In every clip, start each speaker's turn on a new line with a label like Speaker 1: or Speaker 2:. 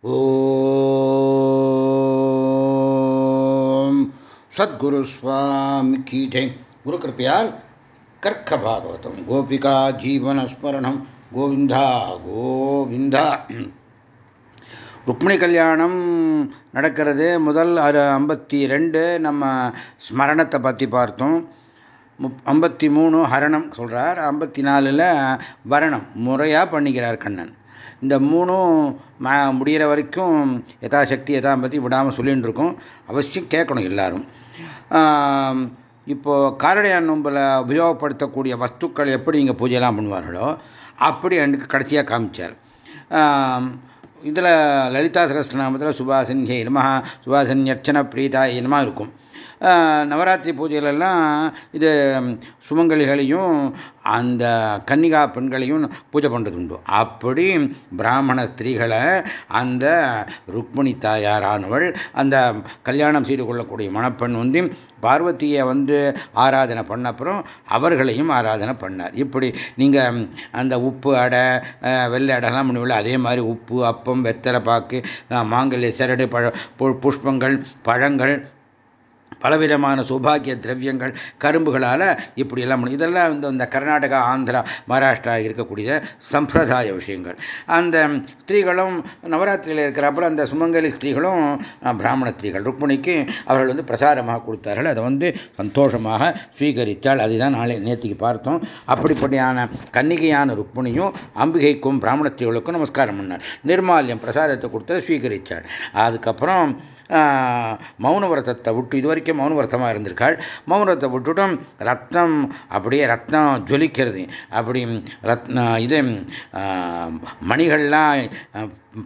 Speaker 1: ஓம். சத்குரு சுவாமி கீதை குரு கிருப்பையால் கர்க்க பாகவதம். கோபிகா ஜீவனஸ்மரணம். கோவிந்தா கோவிந்தா. ருக்மிணி கல்யாணம் நடக்கிறது. முதல் ஐம்பத்தி ரெண்டு நம்ம ஸ்மரணத்தை பற்றி பார்த்தோம். முப் ஐம்பத்தி மூணு ஹரணம் சொல்கிறார் ஐம்பத்தி நாலில் வரணம். முறையாக பண்ணிக்கிறார் கண்ணன். இந்த மூணும் முடிகிற வரைக்கும் யதாசக்தி யதாம்பத்தி விடாமல் சொல்லிகிட்டு இருக்கோம் அவசியம் கேட்கணும் எல்லாரும். இப்போது காரடையான் நோம்பில் உபயோகப்படுத்தக்கூடிய வஸ்துக்கள் எப்படி இங்கே பூஜையெல்லாம் பண்ணுவார்களோ அப்படி எனக்கு கடைசியாக காமிச்சார். இதில் லலிதா சகஸ்திரநாமத்தில் சுபாசன்யே நமஹா சுபாசன்யர்ச்சன பிரீதா இனமாக இருக்கும். நவராத்திரி பூஜைகளெல்லாம் இது சுமங்கலிகளையும் அந்த கன்னிகா பெண்களையும் பூஜை பண்ணுறது உண்டு. அப்படி பிராமண ஸ்திரீகளை அந்த ருக்மிணி தாயாரானவள் அந்த கல்யாணம் செய்து கொள்ளக்கூடிய மணப்பெண் வந்து பார்வதியை வந்து ஆராதனை பண்ண அப்புறம் அவர்களையும் ஆராதனை பண்ணார். இப்படி நீங்கள் அந்த உப்பு அடை வெள்ளை அடைலாம் பண்ணுவில்ல அதே மாதிரி உப்பு அப்பம் வெத்தலை பாக்கு மாங்கல்ய சரடு பழ புஷ்பங்கள் பழங்கள் பலவிதமான சௌபாகிய திரவியங்கள் கரும்புகளால் இப்படியெல்லாம் இதெல்லாம் இந்த இந்த கர்நாடகா ஆந்திரா மகாராஷ்டிரா இருக்கக்கூடிய சம்பிரதாய விஷயங்கள். அந்த ஸ்திரீகளும் நவராத்திரியில் இருக்கிறப்ப அந்த சுமங்கலி ஸ்திரீகளும் பிராமண ஸ்திரீகள் ருக்மிணிக்கு அவர்கள் வந்து பிரசாரமாக கொடுத்தார்கள். அதை வந்து சந்தோஷமாக ஸ்வீகரித்தால் அதுதான் நாளை நேற்றுக்கு பார்த்தோம். அப்படிப்படியான கன்னிகையான ருக்மிணியும் அம்பிகைக்கும் பிராமண ஸ்திரீகளுக்கும் நமஸ்காரம் பண்ணார். நிர்மால்யம் பிரசாதத்தை கொடுத்து ஸ்வீகரித்தாள். அதுக்கப்புறம் மௌனவிரதத்தை விட்டு இது வரைக்கும் மௌனவிரதமாக இருந்திருக்காள். மௌனத்தை விட்டுட்டும் ரத்னம் அப்படியே ரத்னம் ஜொலிக்கிறது. அப்படி ரத்ன இது மணிகள்லாம்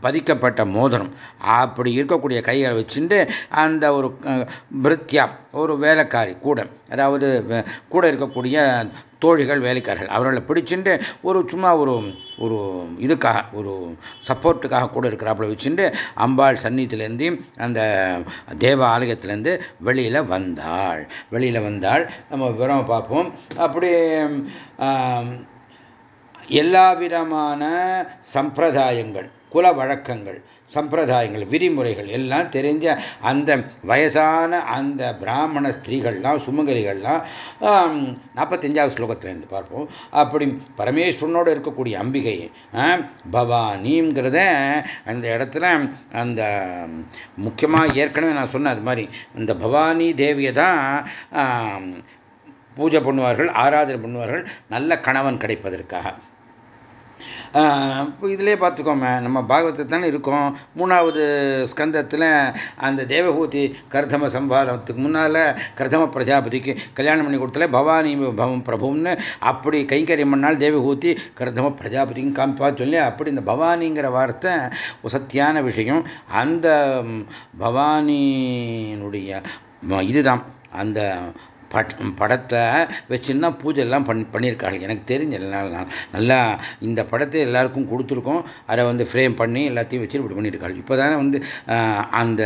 Speaker 1: பதிக்கப்பட்ட மோதிரம். அப்படி இருக்கக்கூடிய கைகளை வச்சுட்டு அந்த ஒரு பிரித்யா ஒரு வேலைக்காரி கூட அதாவது கூட இருக்கக்கூடிய தோழிகள் வேலைக்காரர்கள். அவர்களை பிடிச்சுட்டு ஒரு சும்மா ஒரு ஒரு இதுக்காக ஒரு சப்போர்ட்டுக்காக கூட இருக்கிறாப்புல வச்சுட்டு அம்பாள் சந்நிதியிலேருந்து அந்த தேவ ஆலயத்திலேருந்து வெளியில் வந்தாள். வெளியில் வந்தாள். நம்ம விவரம் பார்ப்போம். அப்படி எல்லா விதமான சம்பிரதாயங்கள் குல வழக்கங்கள் சம்பிரதாயங்கள் விதிமுறைகள் எல்லாம் தெரிஞ்ச அந்த வயசான அந்த பிராமண ஸ்திரீகள்லாம் சுமங்கலிகள்லாம் நாற்பத்தஞ்சாவது ஸ்லோகத்திலேருந்து பார்ப்போம். அப்படி பரமேஸ்வரனோடு இருக்கக்கூடிய அம்பிகை பவானிங்கிறத அந்த இடத்துல அந்த முக்கியமாக ஏற்கனவே நான் சொன்னேன் அது மாதிரி இந்த பவானி தேவியை தான் பூஜை பண்ணுவார்கள் ஆராதனை பண்ணுவார்கள் நல்ல கணவன் கிடைப்பதற்காக. இதிலே பார்த்துக்கோமே நம்ம பாகவத்தை தானே இருக்கோம். மூணாவது ஸ்கந்தத்தில் அந்த தேவகூதி கர்தம சம்பாதத்துக்கு முன்னால் கர்தம பிரஜாபதிக்கு கல்யாணம் பண்ணி கொடுத்தல பவானி பவம் பிரபுன்னு அப்படி கைங்கரியம் பண்ணால் தேவகூதி கர்தம பிரஜாபதிக்கும் காமிப்பா சொல்லி அப்படி இந்த பவானிங்கிற வார்த்தை சத்தியான விஷயம். அந்த பவானியினுடைய இதுதான். அந்த பட் படத்தை வச்சுன்னா பூஜை எல்லாம் பண்ணி பண்ணியிருக்காங்க. எனக்கு தெரிஞ்ச நல்லா இந்த படத்தை எல்லாருக்கும் கொடுத்துருக்கோம். அதை வந்து ஃப்ரேம் பண்ணி எல்லாத்தையும் வச்சு இப்படி பண்ணியிருக்காங்க. இப்போ தானே வந்து அந்த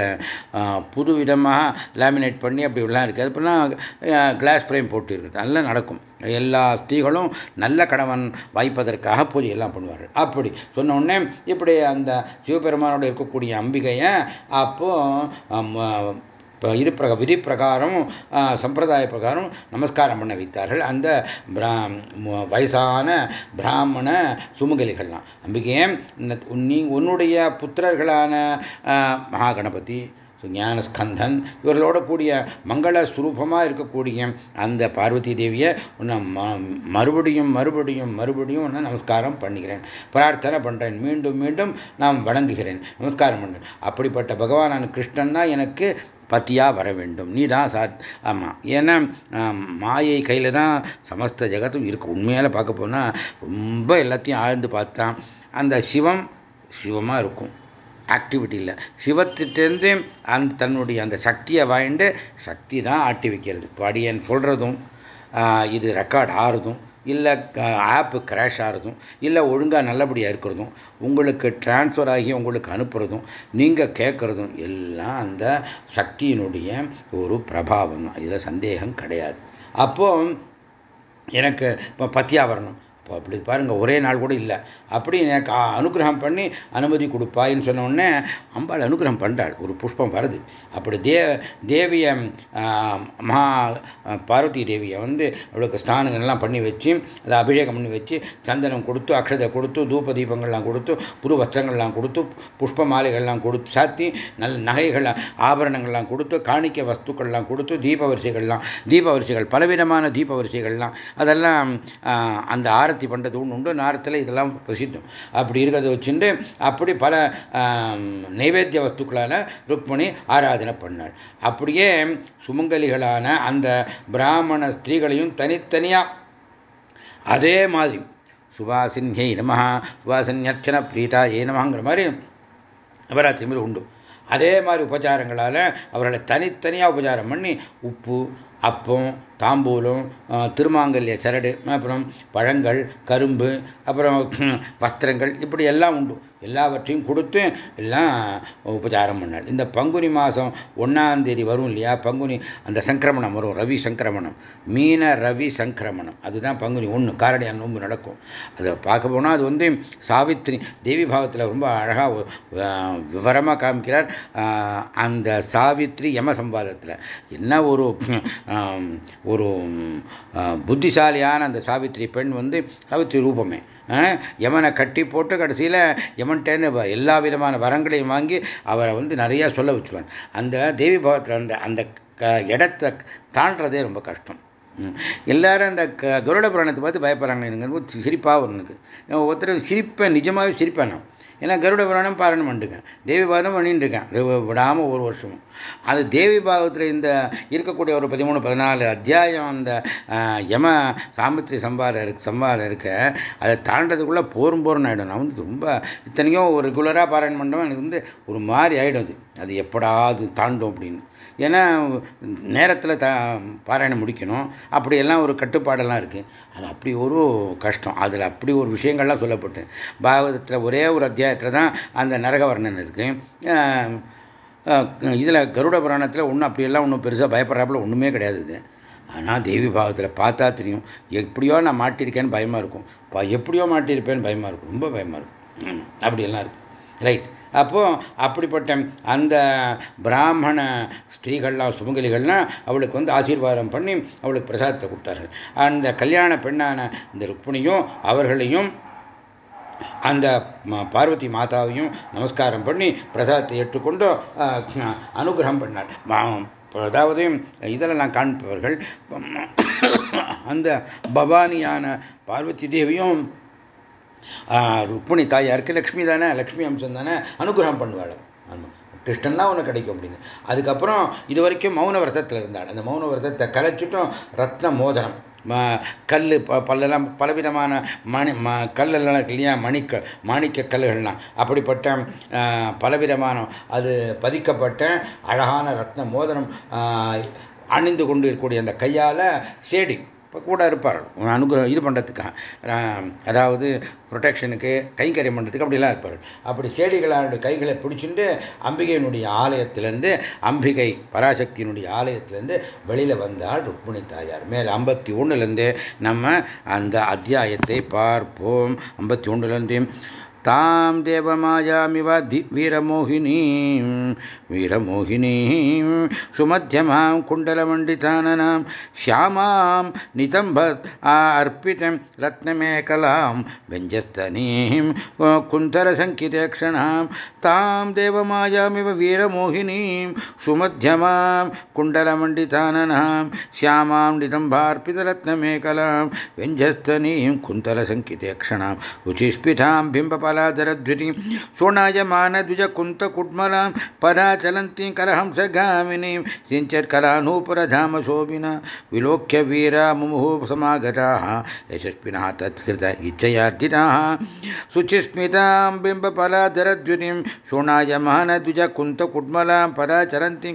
Speaker 1: புது விதமாக லேமினேட் பண்ணி அப்படி இப்படிலாம் இருக்குது. இப்போலாம் கிளாஸ் ஃப்ரேம் போட்டு இருக்குது நல்லா நடக்கும். எல்லா ஸ்திரீகளும் நல்ல கணவன் வாய்ப்பதற்காக பூஜை எல்லாம் பண்ணுவார்கள். அப்படி சொன்ன உடனே இப்படி அந்த சிவபெருமானோட இருக்கக்கூடிய அம்பிகையை அப்போ இப்போ இது பிர விதி பிரகாரம் சம்பிரதாய பிரகாரம் நமஸ்காரம் பண்ண வைத்தார்கள். அந்த வயசான பிராமண சுமங்கலிகள்லாம். அம்பிகையே நீ உன்னுடைய புத்திரர்களான மகாகணபதி ஞானஸ்கந்தன் இவர்களோட கூடிய மங்கள சுரூபமாக இருக்கக்கூடிய அந்த பார்வதி தேவியை உன்னை மறுபடியும் மறுபடியும் மறுபடியும் உன்னை நமஸ்காரம் பண்ணுகிறேன். பிரார்த்தனை பண்ணுறேன் மீண்டும் மீண்டும் நான் வணங்குகிறேன். நமஸ்காரம் பண்ணுறேன் அப்படிப்பட்ட பகவானான கிருஷ்ணன் தான் எனக்கு பத்தியாக வர வேண்டும் நீ தான் சார். ஆமாம் ஏன்னா மாயை கையில் தான் சமஸ்த ஜெகத்தும் இருக்கு. உண்மையால் பார்க்க போனால் ரொம்ப எல்லாத்தையும் ஆழ்ந்து பார்த்தா அந்த சிவம் சிவமாக இருக்கும். ஆக்டிவிட்டியில் சிவத்திட்டேருந்து அந்த தன்னுடைய அந்த சக்தியை வாங்கிட்டு சக்தி தான் ஆட்டி வைக்கிறது. படியன் சொல்கிறதும் இது ரெக்கார்ட் ஆறுதும். இல்லை ஆப்பு கிராஷ் ஆகிறதும் இல்லை ஒழுங்காக நல்லபடியாக இருக்கிறதும் உங்களுக்கு டிரான்ஸ்ஃபர் ஆகி உங்களுக்கு அனுப்புகிறதும் நீங்கள் கேட்குறதும் எல்லாம் அந்த சக்தியினுடைய ஒரு பிரபாவம் தான். இதில் சந்தேகம் கிடையாது. அப்போ எனக்கு இப்போ பத்தியா வரணும் இப்போ அப்படி பாருங்கள் ஒரே நாள் கூட இல்லை. அப்படி எனக்கு அனுகிரகம் பண்ணி அனுமதி கொடுப்பாயின்னு சொன்ன உடனே அம்பாள் அனுகிரகம் பண்ணுறாள் ஒரு புஷ்பம் வருது. அப்படி தே தேவியை மகா பார்வதி தேவியை வந்து அவளுக்கு ஸ்நானங்கள்லாம் பண்ணி வச்சு அதை அபிஷேகம் பண்ணி வச்சு சந்தனம் கொடுத்து அக்ஷதை கொடுத்து தூப தீபங்கள்லாம் கொடுத்து புது வஸ்திரங்கள்லாம் கொடுத்து புஷ்ப மாலைகள்லாம் கொடுத்து சாத்தி நல்ல நகைகள் ஆபரணங்கள்லாம் கொடுத்து காணிக்க வஸ்துக்கள்லாம் கொடுத்து தீப வரிசைகள்லாம் தீப வரிசைகள் பலவிதமான தீப வரிசைகள்லாம் அதெல்லாம் அந்த ஆரத்தி பண்ணுறது ஒன்று உண்டு. நேரத்தில் இதெல்லாம் பிரசித்தம். அப்படி இருக்கிறத வச்சுட்டு அப்படி பல நைவேத்திய வஸ்துக்களால் ருக்மணி ஆராதனை பண்ணாள் அப்படியே சுமங்கலிகளான அந்த பிராமண ஸ்திரீகளையும் தனித்தனியாக அதே மாதிரி சுபாசின்யை நம சுபாசின்யர்ச்சன பிரீதா ஏ நமங்கிற மாதிரி நவராத்திரி மாதிரி உண்டு. அதே மாதிரி உபச்சாரங்களால் அவர்களை தனித்தனியாக உபச்சாரம் பண்ணி உப்பு அப்பம் தாம்பூலம் திருமாங்கல்ய சரடு அப்புறம் பழங்கள் கரும்பு அப்புறம் வஸ்திரங்கள் இப்படி எல்லாம் உண்டு. எல்லாவற்றையும் கொடுத்து எல்லாம் உபச்சாரம் பண்ணாள் இந்த பங்குனி மாதம் ஒன்றாந்தேதி வரும் இல்லையா? பங்குனி அந்த சங்கிரமணம் வரும் ரவி சங்கிரமணம். மீன ரவி சங்கிரமணம். அதுதான் பங்குனி ஒன்று காரடியா நோன்பு நடக்கும். அதை பார்க்க போனால் அது வந்து சாவித்ரி தேவி பாவத்தில் ரொம்ப அழகாக விவரமாக காமிக்கிறார். அந்த சாவித்ரி யம சம்பாதத்தில். என்ன ஒரு ஒரு புத்திசாலியான அந்த சாவித்திரி பெண் வந்து சாவித்திரி ரூபமே. யமனை கட்டி போட்டு கடைசியில் யமன்ட்டேன்னு எல்லா விதமான வரங்களையும் வாங்கி அவரை வந்து நிறையா சொல்ல வச்சுருவாங்க அந்த தேவி பாவத்தில் அந்த அந்த இடத்தை தாண்டதே ரொம்ப கஷ்டம். எல்லாரும் அந்த க கருட புராணத்தை பார்த்து பயப்படுறாங்க எனக்கு சிரிப்பாக ஒன்றுக்கு ஒருத்தர் சிரிப்பேன் நிஜமாகவே சிரிப்பேன் நான் ஏன்னா கருட புராணம் பாராயணம் பண்ணிருக்கேன் தேவி பாதம் பண்ணிட்டு இருக்கேன் விடாமல் ஒரு வருஷமும். அது தேவி பாகத்தில் இந்த இருக்கக்கூடிய ஒரு பதிமூணு பதினாலு அத்தியாயம் அந்த யம சாம்பித்திரி சம்பாரம் இருக்கு சம்பாரம் இருக்க அதை தாண்டதுக்குள்ளே போரும் போரும் ஆகிடும் நான் வந்து ரொம்ப இத்தனைக்கும் ஒரு ரெகுலராக பாராயணம் பண்ணுறோம் எனக்கு வந்து ஒரு மாதிரி ஆகிடும் அது. அது எப்படாது தாண்டும் அப்படின்னு. ஏன்னா நேரத்தில் த பாராயணம் முடிக்கணும். அப்படியெல்லாம் ஒரு கட்டுப்பாடெல்லாம் இருக்குது அது அப்படி ஒரு கஷ்டம். அதில் அப்படி ஒரு விஷயங்கள்லாம் சொல்லப்பட்டு பாகவதத்தில் ஒரே ஒரு அத்தியாயத்தில் தான் அந்த நரகவர்ணன் இருக்குது இதில் கருட புராணத்தில் ஒன்றும் அப்படியெல்லாம் ஒன்றும் பெருசாக பயப்படுறாப்புல ஒன்றுமே கிடையாது இது. ஆனால் தேவி பாவத்தில் பார்த்தா தெரியும். எப்படியோ நான் மாட்டியிருக்கேன்னு பயமாக இருக்கும். எப்படியோ மாட்டியிருப்பேன்னு பயமாக இருக்கும். ரொம்ப பயமாக இருக்கும். அப்படியெல்லாம் இருக்கும் ரைட் அப்போ அப்படிப்பட்ட அந்த பிராமண ஸ்திரீகள்லாம் சுமங்கலிகள்லாம் அவளுக்கு வந்து ஆசீர்வாதம் பண்ணி அவளுக்கு பிரசாதத்தை கொடுத்தார்கள். அந்த கல்யாண பெண்ணான இந்த ருக்மிணியும் அவர்களையும் அந்த பார்வதி மாதாவையும் நமஸ்காரம் பண்ணி பிரசாதத்தை ஏற்றுக்கொண்டு அனுகிரகம் பண்ணார். அதாவது இதெல்லாம் காண்பவர்கள் அந்த பவானியான பார்வதி தேவியும் ருக்மிணி தாயாருக்கு லக்ஷ்மி தானே லக்ஷ்மி அம்சம் தானே அனுகிரகம் பண்ணுவாள். கிருஷ்ணன் தான் ஒன்று கிடைக்கும் அப்படின்னு. அதுக்கப்புறம் இது வரைக்கும் மௌன விரதத்தில் இருந்தாள். அந்த மௌன விரதத்தை கலைச்சிட்டும் ரத்ன மோதனம் கல் பல்லெல்லாம் பலவிதமான மணி ம கல்லெல்லாம் இருக்கு இல்லையா? மணிக்க மாணிக்க கல்லுகள்லாம். அப்படிப்பட்ட பலவிதமான அது பதிக்கப்பட்ட அழகான ரத்ன மோதனம் அணிந்து கொண்டு இருக்கக்கூடிய அந்த கையால் சேடி. இப்போ கூட இருப்பார் அனுகிரகம் இது பண்ணுறதுக்காக அதாவது ப்ரொடெக்ஷனுக்கு கைங்கரியம் பண்ணுறதுக்கு அப்படிலாம் இருப்பார் அப்படி சேடிகளாருடைய கைகளை பிடிச்சிட்டு அம்பிகையினுடைய ஆலயத்திலேருந்து அம்பிகை பராசக்தியினுடைய ஆலயத்திலேருந்து வெளியில் வந்தால் ருக்மிணி தாயார். மேல் ஐம்பத்தி ஒன்றுலேருந்து நம்ம அந்த அத்தியாயத்தை பார்ப்போம். ஐம்பத்தி ஒன்றுலேருந்து தாம் தேவமாயாமிவ தி வீரமோகினீம் வீரமோகினீம் சுமத்தியமாம் குண்டலமண்டிதானனாம் ஷியாமாம் நிதம்ப அர்ப்பிதம் ரத்னமேகலாம் வெஞ்சஸ்தனீம் குந்தலசங்கிதேக்ஷணாம் தாம் தேவமாயாமிவ வீரமோகினீம் சுமத்தியமாம் குண்டலமண்டிதானனாம் ஷியாமாம் நிதம்பார்ப்பிதரத்னமேகலாம் வெஞ்சஸ்தனீம் कालाधरध्वजी सोनायमान द्विज कुंत कुटमला, परा चलन्तीं नूपुर धाम शोभिना, विलोक्य वीरा मुमुः समागताः। यशस्विनः तत्कृत इच्छयार्थिताः शुचिस्मितां द्विज कुंत कुटमला, परा चलन्तीं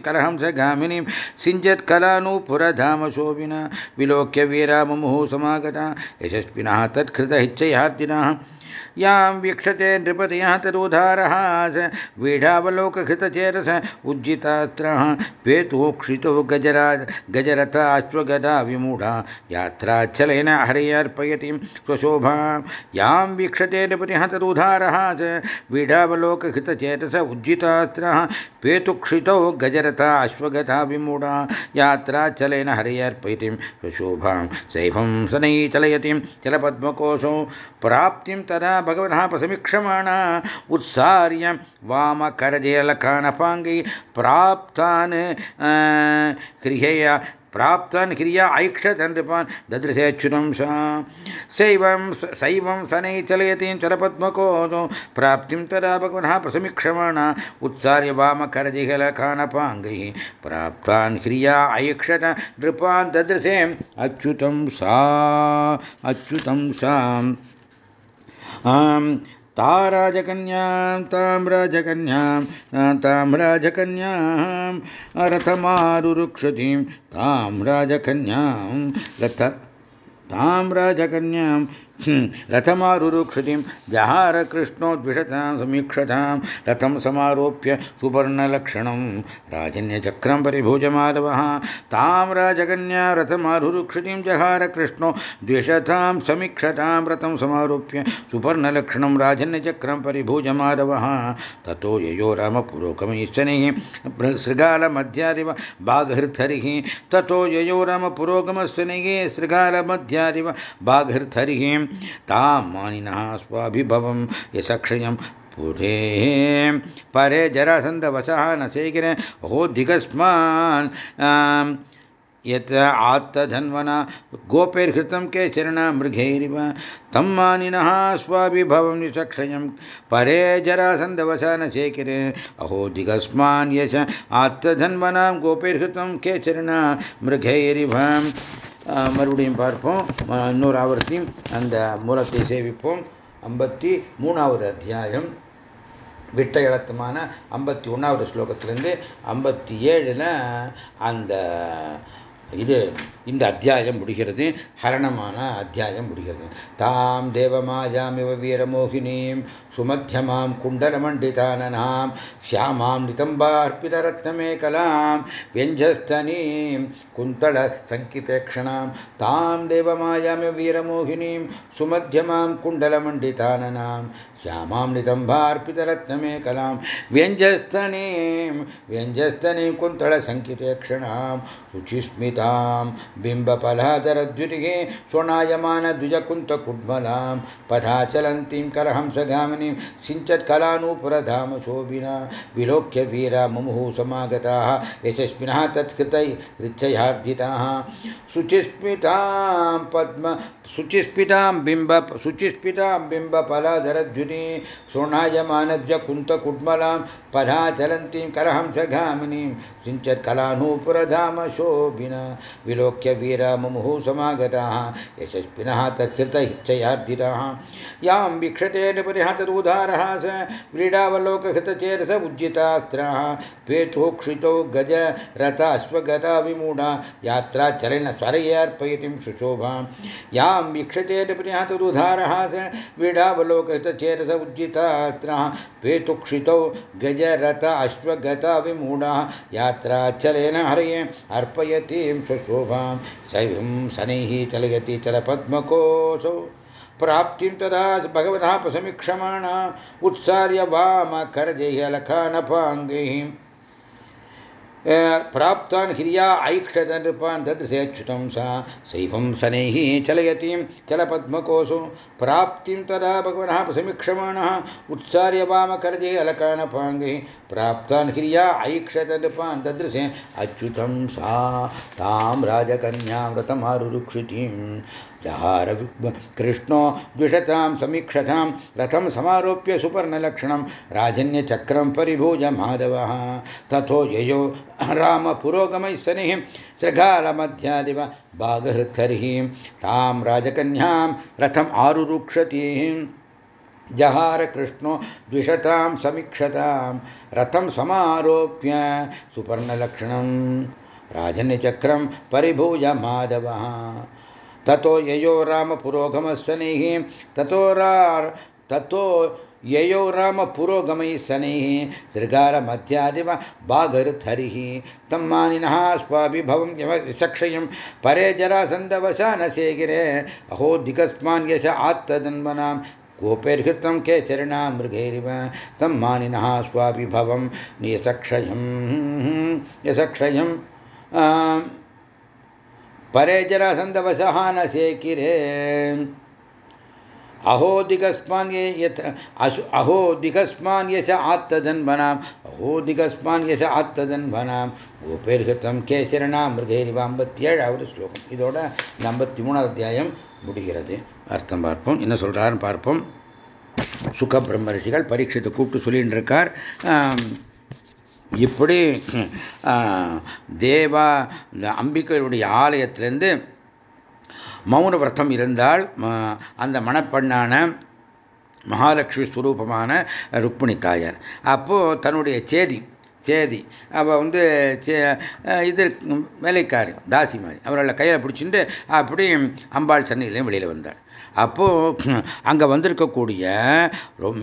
Speaker 1: नूपुर धाम शोभिना, विलोक्य वीरा मुमुहु समागता। यशस्विनः तत्कृत इच्छयार्थिनः यां वीक्षते नृपतयः तदुधारः वीढावलोकघृतचेरस उज्जितास्त्रः पेतोक्षितो गजरा गजरथा अश्वगदा विमूढा, यात्राचलेन हरयर्पयति स्वशोभा। यां वीक्षते नृपतिः तदुधारः वीढावलोकघृतचेतस उज्जितास्त्रः पेतुक्षितौ गजरथा अश्वगता विमूढा। यात्राचलेन हरयर्पयतिं स्वशोभां। सैभं शनै चलयतिं चलपद्मकोशौ, प्राप्तिं तदा भगवतः प्रसमीक्षमाणा उत्सार्य वामकरजयलखानपाङ्गै प्राप्तान् गृहेय प्राप्तान् क्रिया ऐक्षतन् नृपान् ददृशेच्छुनं सा सैवं सैवं सनै चलयतीं चलपद्मकोदो प्राप्तिं तदा भगवनः प्रसमीक्षमाणा उत्सार्य वामकरजिहलखानपाङ्गैः प्राप्तान् क्रिया ऐक्षत नृपान् ददृशे अच्युतं सा अच्युतं सा आम् ताराजकन्यां आं ताराजकन्यां ताम्राजकन्यां ताम्राजकन्यां रथमारुरुक्षुधिं ताम्राजकन्यां रथ ताम्राजकन्यां रथमारुरुक्षतिं जहारकृष्णो द्विषतां समीक्षतां रथं समारोप्य सुवर्णलक्षणं। राजन्यचक्रं परिभुजमाधवः। तां राजकन्या रथमारुरुक्षतिं जहारकृष्णो द्विषतां समीक्षतां रथं समारोप्य सुवर्णलक्षणं राजन्यचक्रं परिभुजमाधवः। ततो ययो रामपुरोगमैश्चनैः शृगालमध्यादिव बाघहृथरिः ततो ययो रामपुरोगमस्वनैः शृगालमध्यादिव बाघहृथरिः तां मानिनः स्वाभिभवं यशक्षयं पुरे। परे जरासन्दवशः न शेखिर हो दिगस्मान् यत् आत्तधन्वना गोपैर्हृतं केचरणा मृगैरिव तं मानिनः स्वाभिभवं निचक्षयं परे जरासन्दवशा न शेखिरे अहो दिगस्मान् यश आत्तधन्वनां गोपैर्हृतं केचरणा मृगैरिव மறுபடியும் பார்ப்போம். இன்னொரு ஆவர்த்தியும் அந்த மூலத்தை சேவிப்போம் ஐம்பத்தி மூணாவது அத்தியாயம். விட்ட இடத்துமான ஐம்பத்தி ஒன்றாவது ஸ்லோகத்திலேருந்து ஐம்பத்தி ஏழில் அந்த இது இந்த அத்தியாயம் முடிகிறது ஹரணமான அத்தியாயம் முடிகிறது தாம் தேவமாயாமிவ வீரமோகினீம் சுமத்தியமாம் குண்டலமண்டிதானனாம் श्यामां नितम्बार्पितरत्नमेकलां व्यञ्जस्तनीं कुन्तलसङ्कितेक्षणां तां देवमायाम्य वीरमोहिनीं सुमध्यमां कुण्डलमण्डिताननां श्यामां नितम्बार्पितरत्नमेकलां व्यञ्जस्तनीं व्यञ्जस्तनीं कुन्तलसङ्कितेक्षणां शुचिस्मितां बिम्बफलाधरद्युतिः स्वर्णायमानद्विजकुन्तकुड्मलां पथाचलन्तीं कलहंसगामिनीं सिञ्चत्कलानूपुरधाम शोभिना विलोक्य वीरा मुमुः समागताः यशस्विनः तत्कृतै हृच्छयार्जिताः शुचिस्मितां पद्म शुचिस्फितां बिम्ब शुचिस्फितां शोणायमानज्य कुन्तकुड्मलां पदा चलन्तीं करहंसघामिनीं सिञ्चत्कलानूपुरधाम शोभिना विलोक्य वीरमुमुः समागताः यशस्विनः तत्कृतहिच्छयार्दिताः यां वीक्षतेन परिहतरूधारः स व्रीडावलोकहृतचेरस उज्जितास्त्राः पेतुः गज रथाश्वगता विमूढा यात्रा चलेन स्वरयेऽर्पयतिं सुशोभां। यां वीक्षतेन परिहतरूधारः स व्रीडावलोकहृतचेरस उज्जिता उज्जितास्त्राः पेतुक्षितौ गजरथ अश्वगता हर यात्राचलेन हरये अर्पयतीं सुशोभां सैवं शनैः चलयति चलपद्मकोशौ प्राप्तिं तदा भगवतः प्रसमीक्षमाणा उत्सार्य वामकरजयलखानपाङ्गैः प्राप्तान् हिर्या ऐक्षत नृपान् ददृशेच्छुतं सा। सैवं शनैः चलयतीं चलपद्मकोशो प्राप्तिं तदा भगवनः प्रसमीक्षमाणः उत्सार्य वामकर्जे अलकानपाङ्गैः। प्राप्तान् हिर्या ऐक्षत नृपान् ददृशे अच्युतं सा। तां राजकन्यां व्रतमारुरुक्षितीं जहार कृष्णो द्विषतां समीक्षतां रथं समारोप्य सुपर्णलक्षणं राजन्यचक्रं परिभूज माधवः तथो ययो रामपुरोगमैः सनिः शृगालमध्यादिव बाघहृत्करिः तां राजकन्यां रथम् आरुरुक्षतीं। जहार कृष्णो द्विषतां समीक्षतां रथं समारोप्य सुपर्णलक्षणं राजन्यचक्रं परिभूय माधवः ततो ययो रामपुरोगमस्सनिः ततो रा ततो ययो राम पुरोगमैः शनैः शृगारमध्यादिव बागर्धरिः तं मानिनः स्वाभिभवं यशक्षयं परे जरासन्दवशानसे गिरे अहो दिगस्मान् यश आत्तजन्मनां गोपैर्हृतं केचरणा मृगैरिव तं मानिनः स्वाभिभवं यशक्षयं यशक्षयं परे जरासन्दवशः न शेकिरे अहो दिगस्मान् ये यथ अशु अहो दिगस्मान् यश आत्तजन्मनाम् अहो दिगस्मान् यश ஆத்ததன்வனாம் கோபேர்ஹிருத்தம் கேசரணா மிருகேரிவா ஐம்பத்தி ஏழாவது ஸ்லோகம் இதோட இந்த ஐம்பத்தி மூணாவது அத்தியாயம் முடிகிறது அர்த்தம் பார்ப்போம் என்ன சொல்றாருன்னு பார்ப்போம் சுக பிரம்ம ரிஷிகள் பரீட்சத்தை கூப்பிட்டு சொல்லிட்டு இருக்கார் இப்படி தேவா இந்த ஆலயத்திலேருந்து மௌன விரதம் இருந்தால் அந்த மணப்பெண்ணான மகாலட்சுமி ஸ்வரூபமான ருக்மிணி தாயார். அப்போது தன்னுடைய சேதி சேதி அவள் வந்து இது வேலைக்காரி தாசி மாதிரி அவர்களை கையில் பிடிச்சிட்டு அப்படி அம்பாள் சன்னிலையும் வெளியில் வந்தாள். அப்போது அங்கே வந்திருக்கக்கூடிய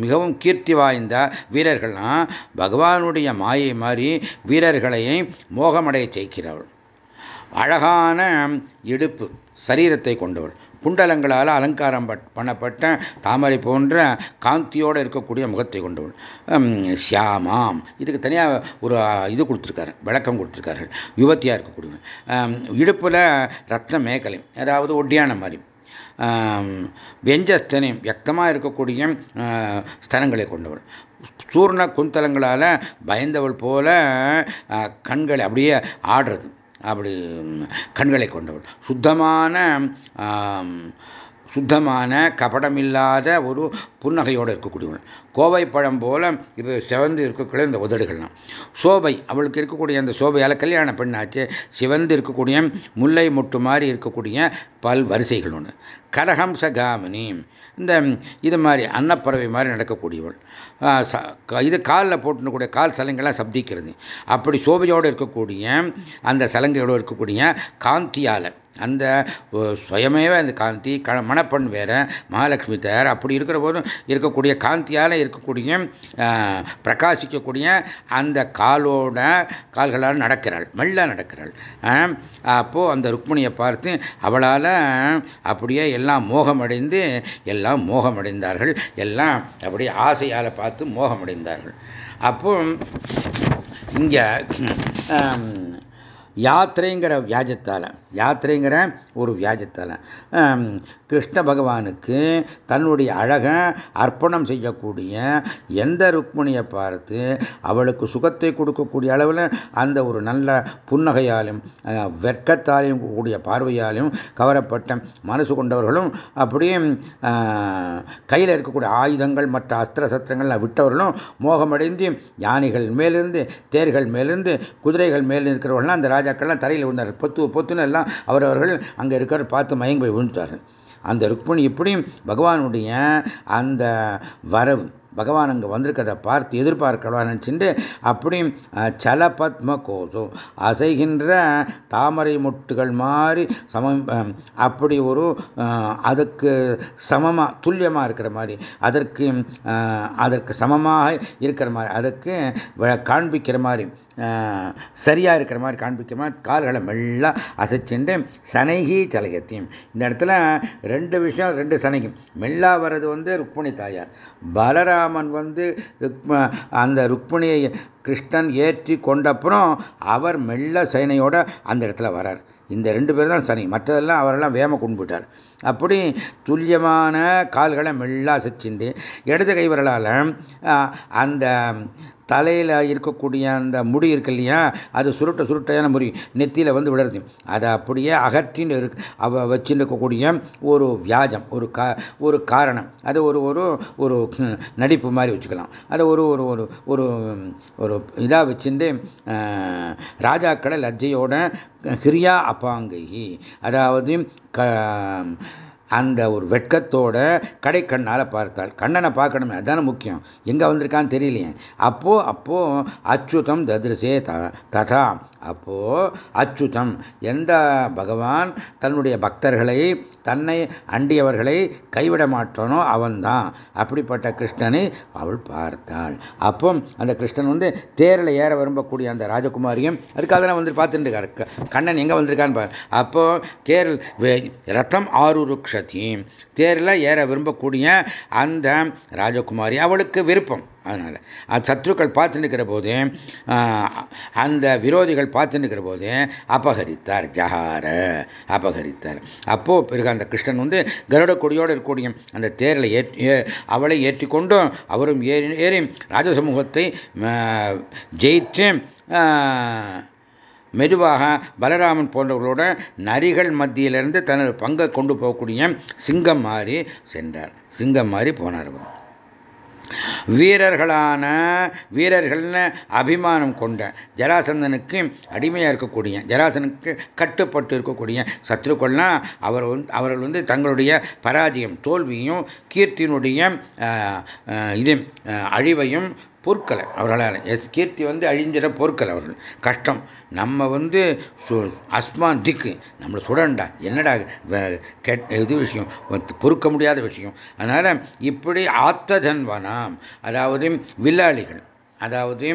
Speaker 1: மிகவும் கீர்த்தி வாய்ந்த வீரர்கள்லாம் பகவானுடைய மாயை மாதிரி வீரர்களையும் மோகமடைய செய்கிறாள் அழகான இடுப்பு சரீரத்தை கொண்டவள். குண்டலங்களால் அலங்காரம் பண்ணப்பட்ட தாமரை போன்ற காந்தியோடு இருக்கக்கூடிய முகத்தை கொண்டவள். ஷியாமாம். இதுக்கு தனியாக ஒரு இது கொடுத்துருக்காரு விளக்கம் கொடுத்துருக்கார்கள் யுவத்தியாக இருக்கக்கூடிய இடுப்பில் ரத்ன மேகலை அதாவது ஒட்டியான மாதிரி வெஞ்சஸ்தனி வியக்தமாக இருக்கக்கூடிய ஸ்தனங்களை கொண்டவள். சூர்ண குந்தலங்களால் பயந்தவள் போல கண்களை அப்படியே ஆடுறது. அப்படி கண்களை கொண்டவள். சுத்தமான சுத்தமான கபடமில்லாத ஒரு புன்னகையோடு இருக்கக்கூடியவள். கோவை பழம் போல இது சிவந்து இருக்கக்கூடிய இந்த உதடுகள்லாம். சோபை அவளுக்கு இருக்கக்கூடிய அந்த சோபையால் கல்யாண பெண்ணாச்சு. சிவந்து இருக்கக்கூடிய முல்லை முட்டு மாதிரி இருக்கக்கூடிய பல் வரிசைகள் ஒன்று கரஹம்ச காமினி இந்த இது மாதிரி அன்னப்பறவை மாதிரி நடக்கக்கூடியவள். இது காலில் போட்டுக்கூடிய கால் சலங்கெல்லாம் சப்திக்கிறது. அப்படி சோபையோடு இருக்கக்கூடிய அந்த சலங்கையோடு இருக்கக்கூடிய காந்தியால். அந்த சுயமேவ அந்த காந்தி க மணப்பெண் வேற மகாலட்சுமி தயார் அப்படி இருக்கிற போதும் இருக்கக்கூடிய காந்தியால் இருக்கக்கூடிய பிரகாசிக்கக்கூடிய அந்த காலோட கால்களால் நடக்கிறாள் மெல்ல நடக்கிறாள். அப்போது அந்த ருக்மிணியை பார்த்து அவளால் அப்படியே எல்லாம் மோகமடைந்து எல்லாம் மோகமடைந்தார்கள் எல்லாம் அப்படியே ஆசையால் பார்த்து மோகமடைந்தார்கள். அப்போ இங்கே யாத்திரைங்கிற வியாஜத்தால் யாத்திரைங்கிற ஒரு வியாஜத்தால். கிருஷ்ண பகவானுக்கு தன்னுடைய அழகை அர்ப்பணம் செய்யக்கூடிய எந்த ருக்மிணியை பார்த்து அவளுக்கு சுகத்தை கொடுக்கக்கூடிய அளவில் அந்த ஒரு நல்ல புன்னகையாலும் வெட்கத்தாலையும் கூடிய பார்வையாலும் கவரப்பட்ட மனசு கொண்டவர்களும் அப்படியே கையில் இருக்கக்கூடிய ஆயுதங்கள் மற்ற அஸ்திர சஸ்திரங்கள்லாம் விட்டவர்களும் மோகமடைந்து யானைகள் மேலிருந்து தேர்கள் மேலிருந்து குதிரைகள் மேலிருந்து இருக்கிறவர்கள்லாம் அந்த ராஜாக்கள்லாம் தரையில் விழுந்தார் பொத்து பொத்துன்னு எல்லாம் அவரவர்கள் அங்கே இருக்கிற பார்த்து மயங்கி போய் விழுந்துட்டார். அந்த ருக்மணி இப்படியும் பகவானுடைய அந்த வரவு பகவான் அங்கே வந்திருக்கிறத பார்த்து எதிர்பார்க்கலாம் நினச்சிட்டு அப்படியும் சல பத்ம கோசம் அசைகின்ற தாமரை முட்டுகள் மாதிரி சமம் அப்படி ஒரு அதுக்கு சமமாக துல்லியமாக இருக்கிற மாதிரி அதற்கு அதற்கு சமமாக இருக்கிற மாதிரி அதுக்கு காண்பிக்கிற மாதிரி சரியாக இருக்கிற மாதிரி காண்பிக்கமா கால்களை மெல்லாம் அசைச்சுண்டு சனைகி தலையத்தையும். இந்த இடத்துல ரெண்டு விஷயம் ரெண்டு சனைகி மெல்லா வர்றது வந்து ருக்மிணி தாயார். பலராமன் வந்து அந்த ருக்மிணியை கிருஷ்ணன் ஏற்றி கொண்டப்புறம் அவர் மெல்ல சேனையோட அந்த இடத்துல வரார். இந்த ரெண்டு பேர் தான் சனி. மற்றதெல்லாம் அவரெல்லாம் வேம கொண்டு அப்படி துல்லியமான கால்களை மெல்லா செச்சுண்டு இடது கைவரலால் அந்த தலையில் இருக்கக்கூடிய அந்த முடி இருக்கு இல்லையா அது சுருட்ட சுருட்டையான முடி நெத்தியில் வந்து விடுறது. அதை அப்படியே அகற்றின்னு இருக்கு. அவ வச்சுன்னு இருக்கக்கூடிய ஒரு வியாஜம் ஒரு கா ஒரு காரணம். அது ஒரு ஒரு ஒரு நடிப்பு மாதிரி வச்சுக்கலாம். அதை ஒரு ஒரு ஒரு ஒரு ஒரு இதாக வச்சுட்டு ராஜாக்களை லஜ்ஜையோட ஹிரியா அப்பாங்கி அதாவது க அந்த ஒரு வெட்கத்தோட கடை கண்ணால் பார்த்தாள் கண்ணனை பார்க்கணுமே அதான முக்கியம். எங்கே வந்திருக்கான்னு தெரியலையே. அப்போ அப்போ அச்சுதம் ததிருசே ததா. அப்போ அச்சுதம். எந்த பகவான் தன்னுடைய பக்தர்களை தன்னை அண்டியவர்களை கைவிட மாட்டானோ அவன்தான். அப்படிப்பட்ட கிருஷ்ணனை அவள் பார்த்தாள். அப்போ அந்த கிருஷ்ணன் வந்து தேரில் ஏற விரும்பக்கூடிய அந்த ராஜகுமாரியும் அதுக்காக தான் வந்து பார்த்துட்டு கண்ணன் எங்கே வந்திருக்கான்னு பாரு. அப்போ தேர் ரத்தம் ஆருருக்ஷதி தேரில் ஏற விரும்பக்கூடிய அந்த ராஜகுமாரி அவளுக்கு விருப்பம். அதனால் சத்ருக்கள் பார்த்து நிற்கிற போது அந்த விரோதிகள் பார்த்து நிற்கிற போது அபகரித்தார் ஜஹார அபகரித்தார். அப்போ பிறகு அந்த கிருஷ்ணன் வந்து கருட கொடியோடு இருக்கக்கூடிய அந்த தேரில் ஏற்றி அவளை ஏற்றிக்கொண்டும் அவரும் ஏறி ஏறி ராஜசமூகத்தை ஜெயித்து மெதுவாக பலராமன் போன்றவர்களோட நரிகள் மத்தியிலிருந்து தனது பங்கை கொண்டு போகக்கூடிய சிங்கம் மாறி சென்றார். சிங்கம் மாறி போனார் அவர் வீரர்களான வீரர்கள்னு அபிமானம் கொண்ட ஜராசந்தனுக்கு அடிமையாக இருக்கக்கூடிய ஜராசனுக்கு கட்டுப்பட்டு இருக்கக்கூடிய சத்ருக்கள்லாம் அவர் வந்து அவர்கள் வந்து தங்களுடைய பராஜயம் தோல்வியும் கீர்த்தியினுடைய இது அழிவையும் பொருட்களை அவர்களால் எஸ் கீர்த்தி வந்து அழிஞ்சிட பொருட்கள் அவர்கள். கஷ்டம். நம்ம வந்து அஸ்மான் திக்கு நம்மளை சுடண்டா. என்னடா இது? விஷயம். பொறுக்க முடியாத விஷயம். அதனால் இப்படி ஆத்ததன்வனாம். அதாவது வில்லாளிகள். அதாவது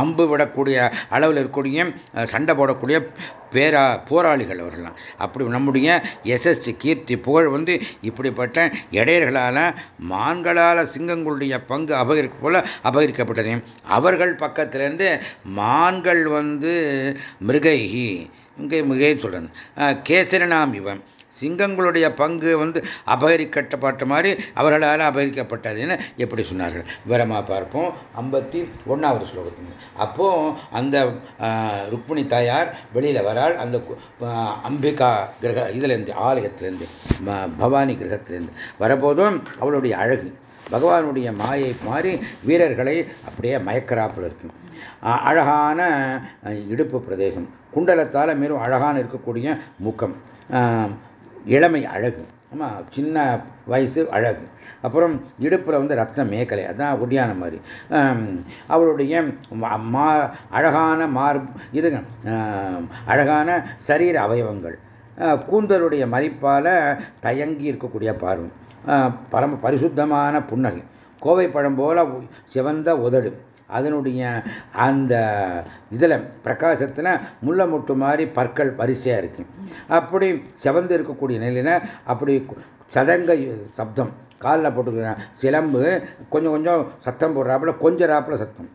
Speaker 1: அம்பு விடக்கூடிய அளவில் இருக்கக்கூடிய சண்டை போடக்கூடிய பேரா போராளிகள் அவர்கள்லாம். அப்படி நம்முடைய எஸ்எஸ்டி கீர்த்தி புகழ் வந்து இப்படிப்பட்ட இடையர்களால் மான்களால் சிங்கங்களுடைய பங்கு அபகரிக்க போல அபகரிக்கப்பட்டது. அவர்கள் பக்கத்திலேருந்து மான்கள் வந்து மிருகைகி இங்கே மிகைன்னு சொல்கிறேன் கேசரனாம் இவன். சிங்கங்களுடைய பங்கு வந்து அபகரிக்கப்பட்ட மாதிரி அவர்களால் அபகரிக்கப்பட்டதுன்னு எப்படி சொன்னார்கள்? விவரமாக பார்ப்போம். ஐம்பத்தி ஒன்றாவது ஸ்லோகத்தில் அப்போ அந்த ருக்மிணி தாயார் வெளியில் வரால் அந்த அம்பிகா கிரக இதுலேருந்து ஆலயத்திலேருந்து பவானி கிரகத்திலேருந்து வரபோதும் அவளுடைய அழகு பகவானுடைய மாயை மாறி வீரர்களை அப்படியே மயக்கராப்பில் இருக்கும் அழகான இடுப்பு பிரதேசம். குண்டலத்தால் மேலும் அழகான இருக்கக்கூடிய முக்கம் இளமை அழகு. ஆமாம் சின்ன வயசு அழகு. அப்புறம் இடுப்பில் வந்து ரத்ன மேக்கலை அதான் ஒடியான மாதிரி. அவளுடைய மா அழகான மார் இது அழகான சரீர அவயவங்கள். கூந்தலுடைய மதிப்பால் தயங்கி இருக்கக்கூடிய பார்வை பரம பரிசுத்தமான புன்னகை. கோவை பழம் போல சிவந்த உதடு. அதனுடைய அந்த இதில் பிரகாசத்தில் முள்ள முட்டு மாதிரி பற்கள் வரிசையாக இருக்கு. அப்படி செவந்து இருக்கக்கூடிய நிலையில் அப்படி சதங்க சப்தம் காலில் போட்டுக்கிற சிலம்பு கொஞ்சம் கொஞ்சம் சத்தம் போடுறாப்புல கொஞ்சம் ராப்பில் சத்தம்.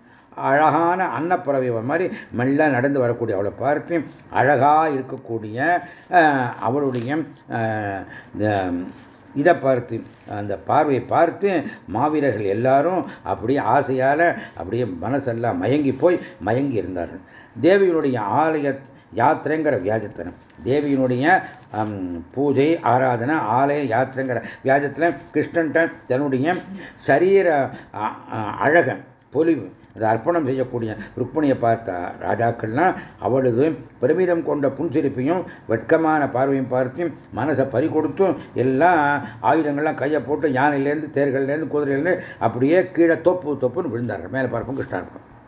Speaker 1: அழகான அன்னப்பறவை மாதிரி மெல்ல நடந்து வரக்கூடிய அவளை பார்த்து அழகாக இருக்கக்கூடிய அவளுடைய இதை பார்த்து அந்த பார்வையை பார்த்து மாவீரர்கள் எல்லாரும் அப்படியே ஆசையால் அப்படியே மனசெல்லாம் மயங்கி போய் மயங்கி இருந்தார்கள். தேவியினுடைய ஆலய யாத்திரைங்கிற வியாஜத்தனம் தேவியினுடைய பூஜை ஆராதனை ஆலய யாத்திரைங்கிற வியாஜத்தில் கிருஷ்ணன்ட்ட தன்னுடைய சரீர அழகன் பொலிவு அதை அர்ப்பணம் செய்யக்கூடிய ருக்மணியை பார்த்த ராஜாக்கள்லாம் அவளது பெருமிதம் கொண்ட புன்சிரிப்பையும் வெட்கமான பார்வையும் பார்த்து மனசை பறி கொடுத்தும் எல்லாம் ஆயுதங்கள்லாம் கையை போட்டு யானையிலேருந்து தேர்கள்லேருந்து குதிரையிலேருந்து அப்படியே கீழே தொப்பு தொப்புன்னு விழுந்தார்கள். மேலே பார்ப்போம் கிருஷ்ணார்ப்பம்